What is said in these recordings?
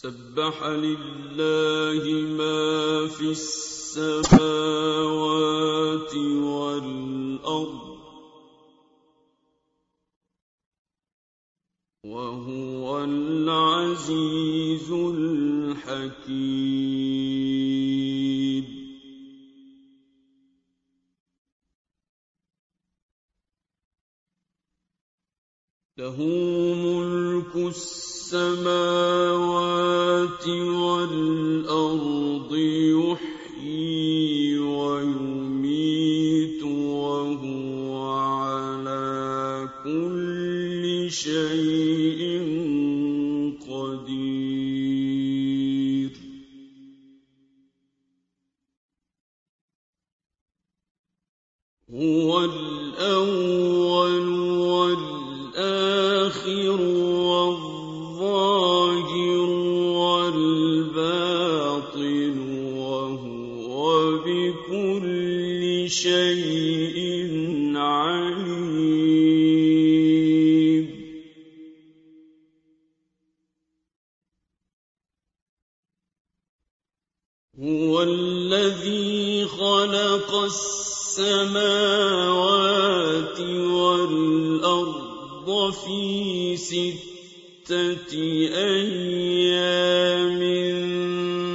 سبح لله ما في السماوات والأرض وهو العزيز الحكيم. له ملك السماوات والأرض بكل شيء عليم. هو الذي خلق السماوات والأرض في ستة أيام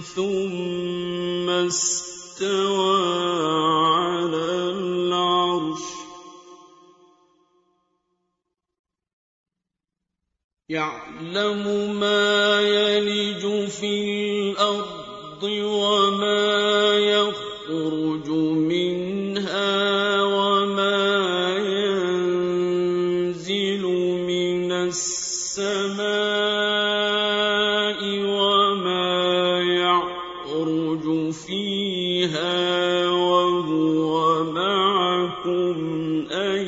ثم استوى على العرش. يعلم ما يلج في الأرض وما يخرج منها وما ينزل من السماء.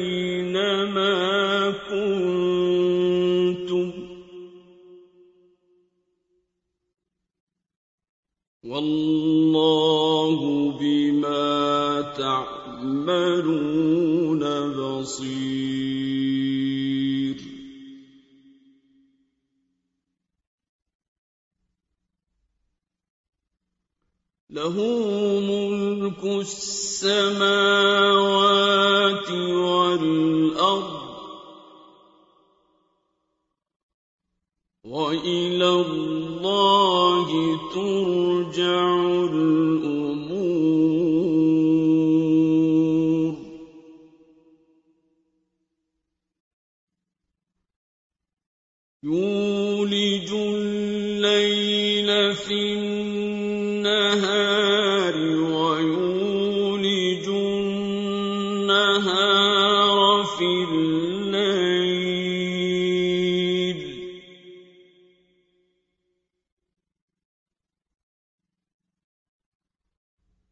أينما كنتم والله بما تعملون بصير له ملك السماوات والأرض وإلى الله ترجع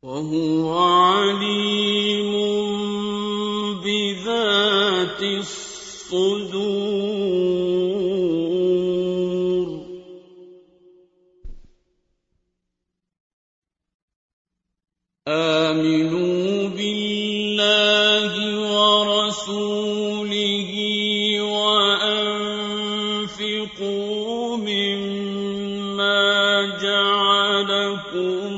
وهو عليم بذات الصدور. آمنوا بالله ورسوله وأنفقوا مما جعلكم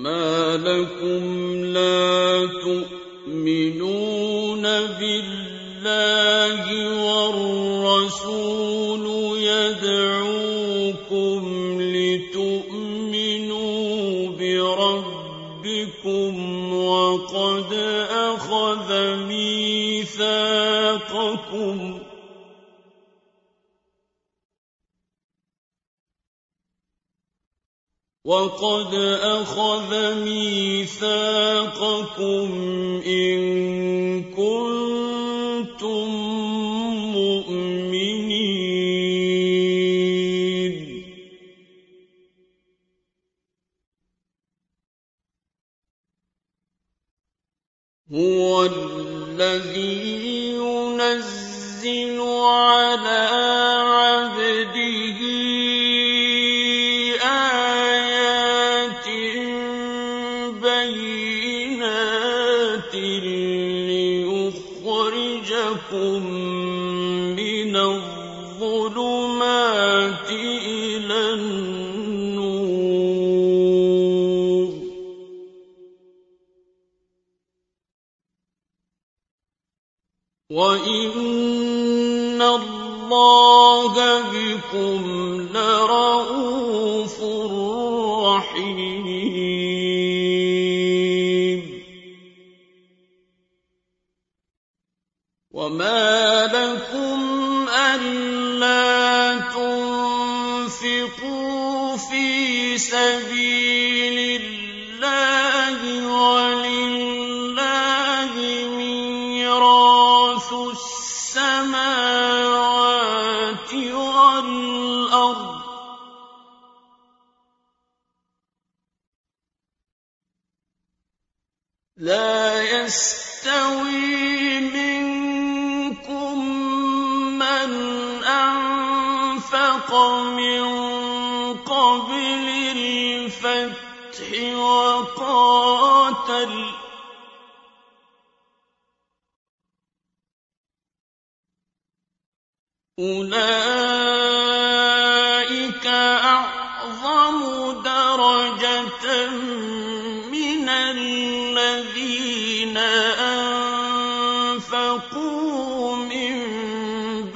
وما لكم لا تؤمنون بالله والرسول يدعوكم لتؤمنوا بربكم وقد أخذ ميثاقكم وقد أخذ ميثاقكم إن كنتم مؤمنين. هو الذي وَإِنَّ اللَّهَ بِكُمْ لَرَءُوفٌ رَّحِيمٌ يَسْتَوِي مِنكُم مَّنْ أَنفَقَ مِن قَبْلِ الْفَتْحِ وَقَاتَلَ ۚ أُولَٰئِكَ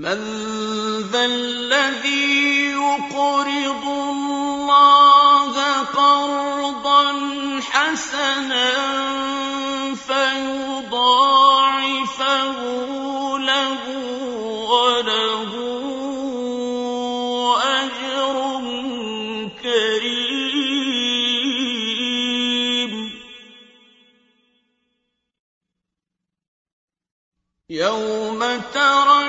مَّن ذَا الَّذِي يُقْرِضُ اللَّهَ قَرْضًا حَسَنًا فَيُضَاعِفَهُ لَهُ وَلَهُ أَجْرٌ كَرِيمٌ. يَوْمَ تَرَى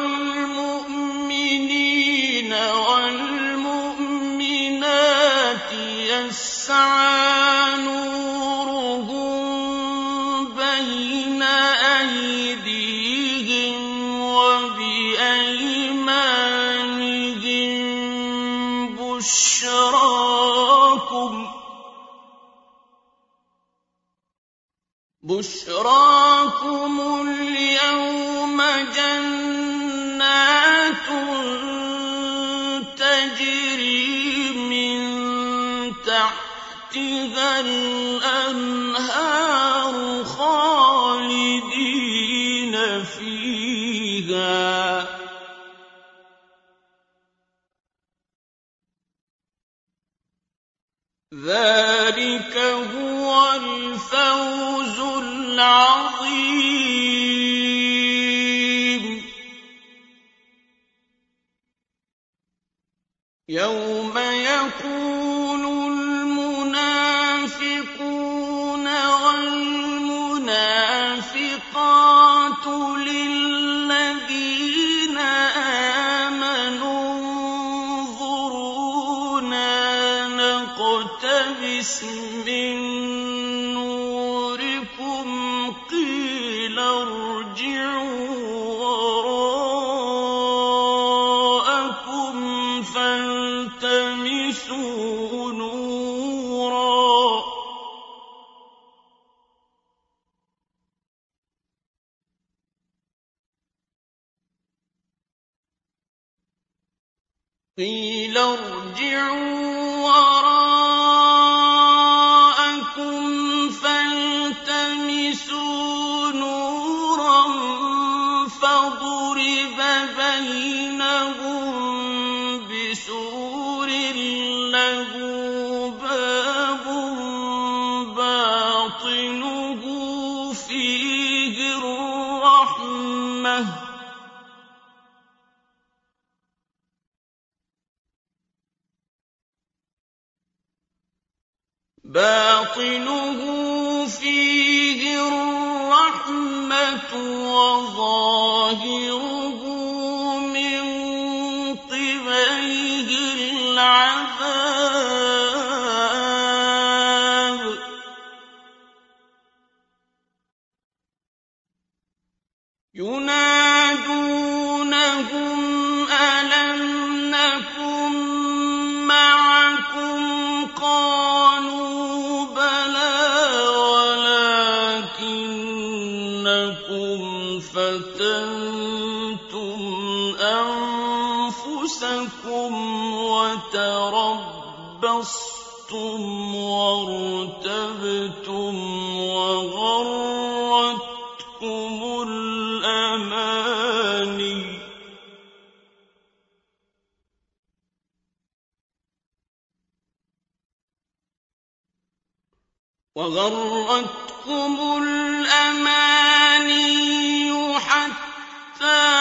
يَسْعَىٰ نُورُهُم بَيْنَ أَيْدِيهِمْ وَبِأَيْمَانِهِم بُشْرَاكُمُ تَحْتِهَا الْأَنْهَارُ خَالِدِينَ فِيهَا ۚ. ذَٰلِكَ هُوَ الْفَوْزُ الْعَظِيمُ. يَوْمَ يَقُولُ وَالْمُنَافِقَاتُ لِلَّذِينَ آمَنُوا انظُرُونَا نَقْتَبِسْ مِن نُّورِكُمْ قِيلَ ارْجِعُوا وَرَاءَكُمْ فَالْتَمِسُوا نُورًا ۚ قِيلَ ارْجِعُوا وَرَاءَكُمْ باطنه فيه الرحمة وظاهره من قبله العذاب. ينادونهم وتربصتم وارتبتم وغرتكم الأماني وغرتكم الأماني حتى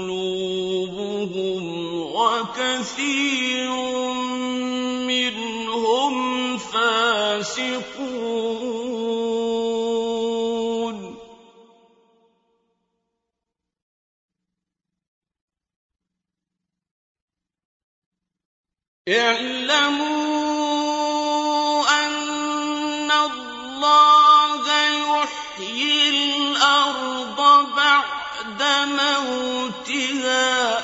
قلوبهم وكثير منهم فاسقون. اعلموا بعد موتها.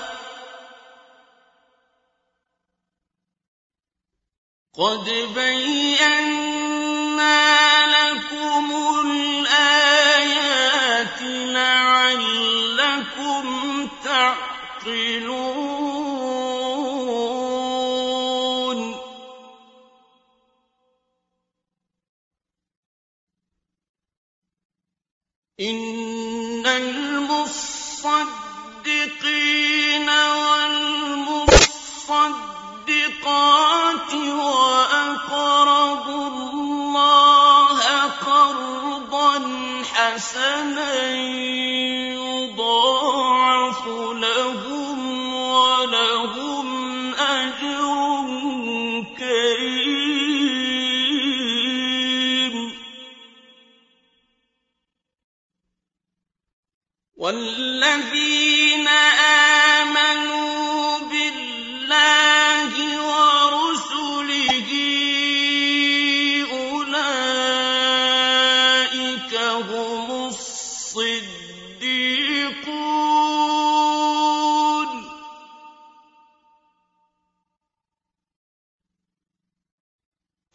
قد بينا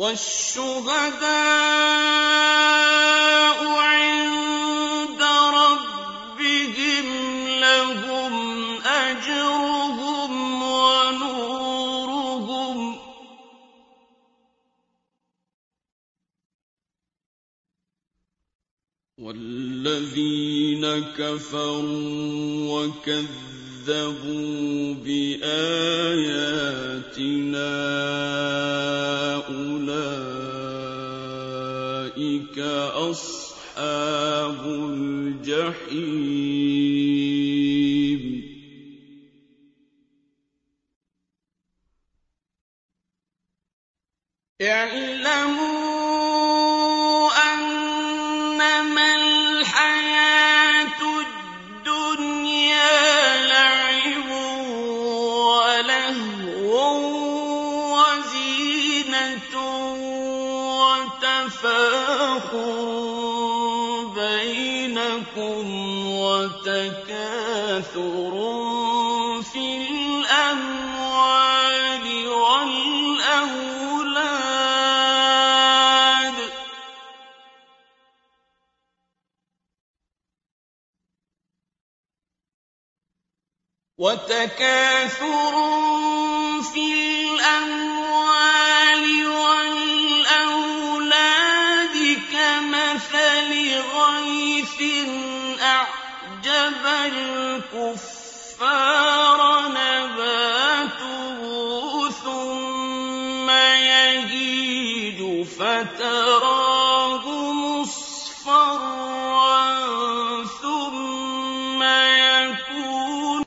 وَالشُّهَدَاءُ عِندَ رَبِّهِمْ لَهُمْ أَجْرُهُمْ وَنُورُهُمْ ۖ. وَالَّذِينَ كَفَرُوا وَكَذَّبُوا بِآيَاتِنَا أُولَٰئِكَ أَصْحَابُ الْجَحِيمِ. اعْلَمُوا وَالْأَوْلَادِ